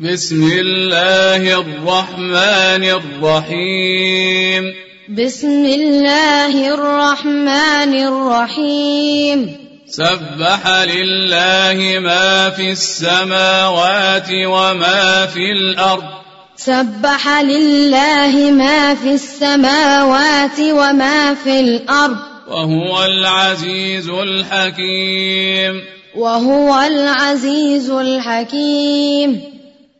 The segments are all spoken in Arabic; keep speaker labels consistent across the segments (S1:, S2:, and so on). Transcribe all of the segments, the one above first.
S1: بسم الله الرحمن الرحيم
S2: بسم الله الرحمن الرحيم
S1: سبح لله ما في السماوات وما في الأرض.
S2: سبح لله ما في السماوات وما في الأرض.
S1: وهو العزيز الحكيم
S2: وهو العزيز الحكيم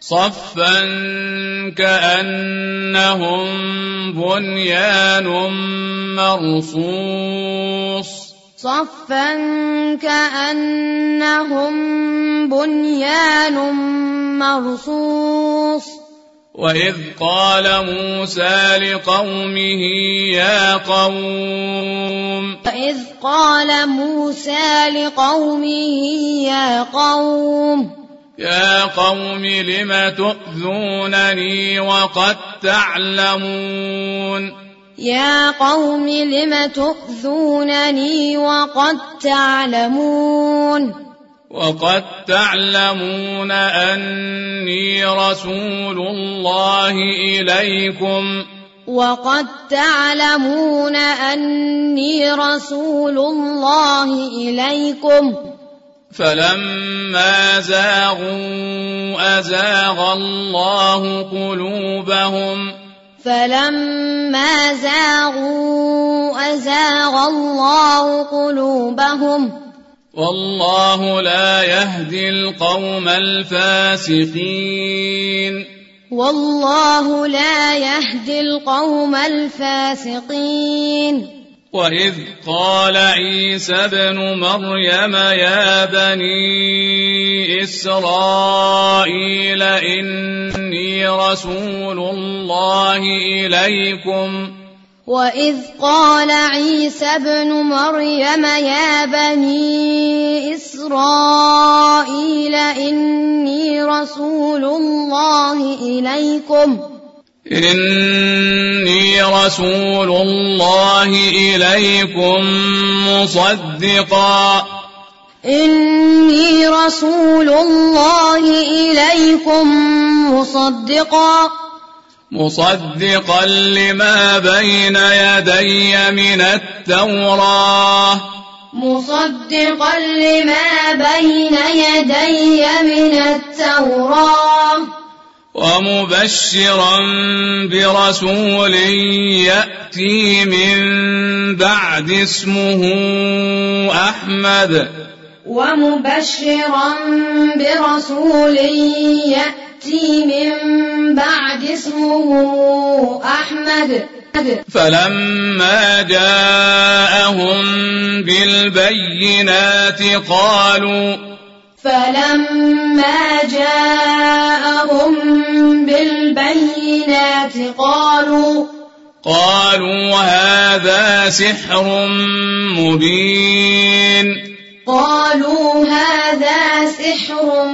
S1: صفا كأنهم بنيان مرصوص.
S2: صفا كأنهم بنيان مرصوص.
S1: وَإِذْ قَالَ مُوسَى لِقَوْمِهِ يَا قَوْمِ.
S2: وَإِذْ قَالَ مُوسَى لِقَوْمِهِ يَا قَوْمِ.
S1: يا قوم لم تؤذونني وقد تعلمون
S2: يا قوم لم تؤذونني وقد تعلمون
S1: وقد تعلمون أني رسول الله إليكم
S2: وقد تعلمون أني رسول الله إليكم
S1: فلما زاغوا أزاغ الله قلوبهم.
S2: فلما زاغوا أزاغ الله قلوبهم.
S1: والله لا يهدي القوم الفاسقين.
S2: والله لا يهدي القوم الفاسقين.
S1: وَإِذْ قَالَ عِيسَى ابْنُ مَرْيَمَ يَا بَنِي إِسْرَائِيلَ إِنِّي رَسُولُ اللَّهِ إِلَيْكُمْ
S2: وَإِذْ قَالَ عِيسَى ابْنُ مَرْيَمَ يَا بَنِي إِسْرَائِيلَ إِنِّي رَسُولُ اللَّهِ إِلَيْكُمْ
S1: إني رسول الله إليكم مصدقا.
S2: إني رسول الله إليكم مصدقا.
S1: مصدقا لما بين يدي من التوراة.
S2: مصدقا لما بين يدي من التوراة.
S1: ومبشرا برسول يأتي من بعد اسمه أحمد.
S2: ومبشرا برسول يأتي من بعد اسمه أحمد.
S1: فلما جاءهم بالبينات قالوا
S2: فلما جاءهم بالبينات قالوا
S1: قالوا هذا سحر مبين.
S2: قالوا هذا سحر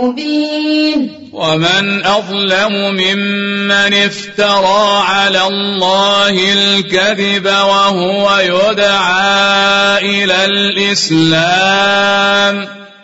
S2: مبين.
S1: ومن أظلم ممن افترى على الله الكذب وهو يدعى إلى الإسلام.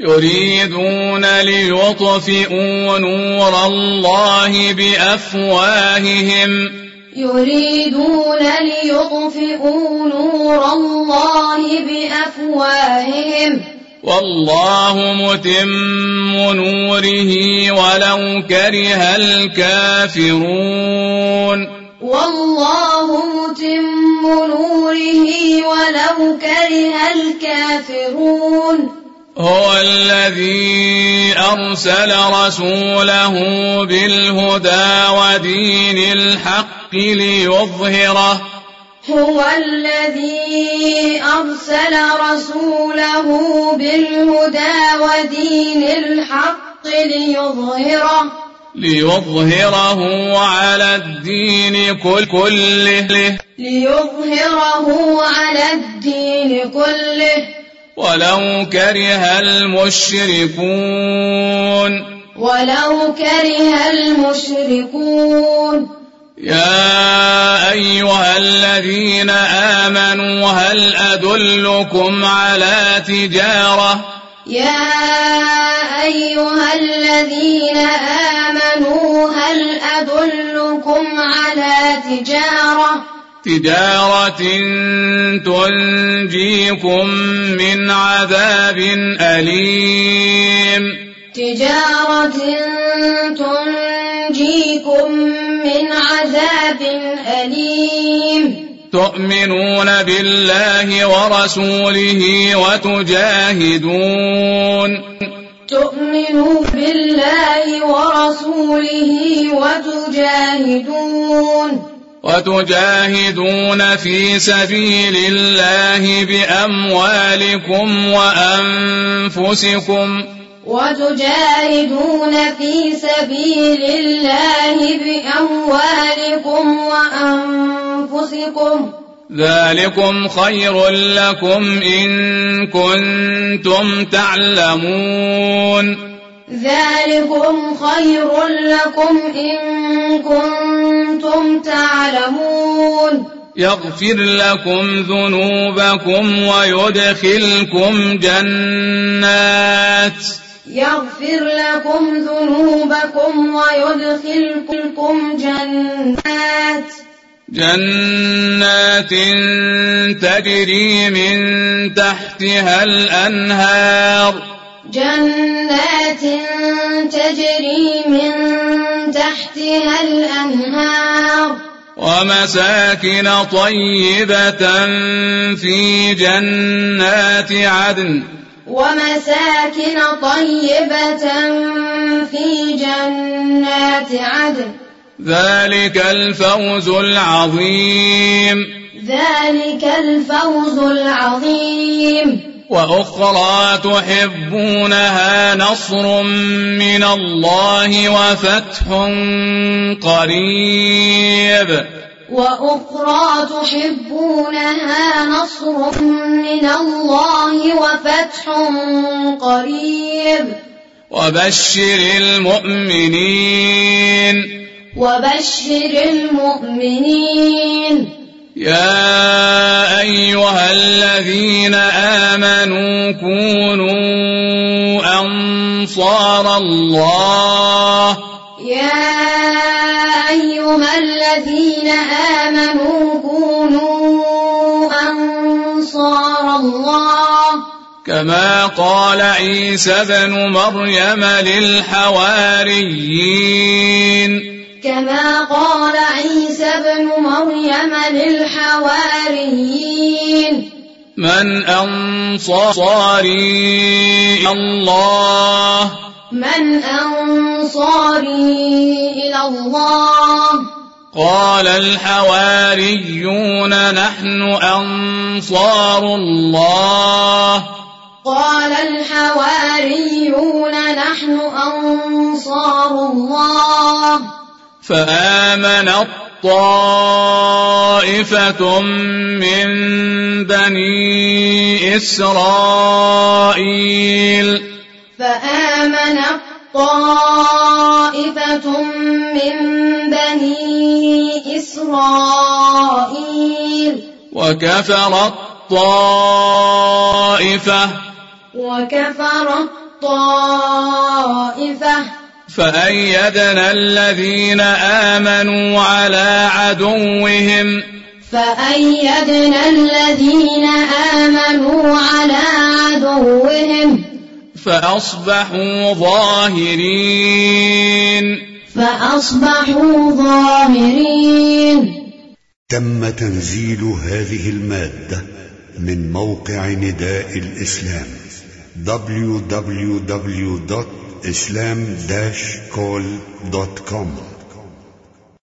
S1: يريدون ليطفئوا نور الله بأفواههم.
S2: يريدون ليطفئوا نور الله بأفواههم.
S1: والله متم نوره ولو كره الكافرون.
S2: والله متم نوره ولو كره الكافرون.
S1: هو الذي أرسل رسوله بالهدى ودين الحق ليظهره.
S2: هو الذي أرسل رسوله بالهدى ودين الحق ليظهره.
S1: ليظهره على الدين كل كله.
S2: ليظهره على الدين كله.
S1: ولو كره المشركون.
S2: ولو كره المشركون.
S1: يا أيها الذين آمنوا هل أدلكم على تجارة؟
S2: يا أيها الذين آمنوا هل أدلكم على تجارة؟
S1: تجارة تنجيكم من عذاب أليم.
S2: تجارة تنجيكم من عذاب أليم.
S1: تؤمنون بالله ورسوله وتجاهدون.
S2: تؤمنوا بالله ورسوله وتجاهدون.
S1: وتجاهدون في سبيل الله بأموالكم وأنفسكم
S2: وتجاهدون في سبيل الله بأموالكم وأنفسكم
S1: ذلكم خير لكم إن كنتم تعلمون
S2: ذلكم خير لكم إن كنتم تعلمون
S1: يغفر لكم ذنوبكم ويدخلكم جنات
S2: يغفر لكم ذنوبكم ويدخلكم جنات
S1: جنات تجري من تحتها الأنهار
S2: جنات تجري من تحتها الأنهار.
S1: ومساكن طيبة في جنات عدن.
S2: ومساكن طيبة في جنات عدن.
S1: ذلك الفوز العظيم.
S2: ذلك الفوز العظيم.
S1: وأخرى تحبونها نصر من الله وفتح قريب.
S2: وأخرى تحبونها نصر من الله وفتح قريب.
S1: وبشر المؤمنين.
S2: وبشر المؤمنين.
S1: يا أيها الذين آمنوا كونوا أنصار الله.
S2: يا أيها الذين آمنوا كونوا أنصار الله.
S1: كما قال عيسى بن مريم للحواريين.
S2: كما قال عيسى بن مريم للحواريين.
S1: من أنصاري الله.
S2: من أنصاري إلى الله.
S1: قال الحواريون نحن أنصار الله.
S2: قال الحواريون نحن أنصار الله.
S1: فآمنت طائفة من بني إسرائيل.
S2: فآمنت طائفة من بني إسرائيل.
S1: وكفرت طائفة
S2: وكفرت طائفة
S1: فأيدنا الذين آمنوا على عدوهم.
S2: فأيدنا الذين آمنوا على عدوهم.
S1: فأصبحوا ظاهرين.
S2: فأصبحوا ظاهرين.
S3: تم تنزيل هذه المادة من موقع نداء الإسلام www.nidaelislam islam-call.com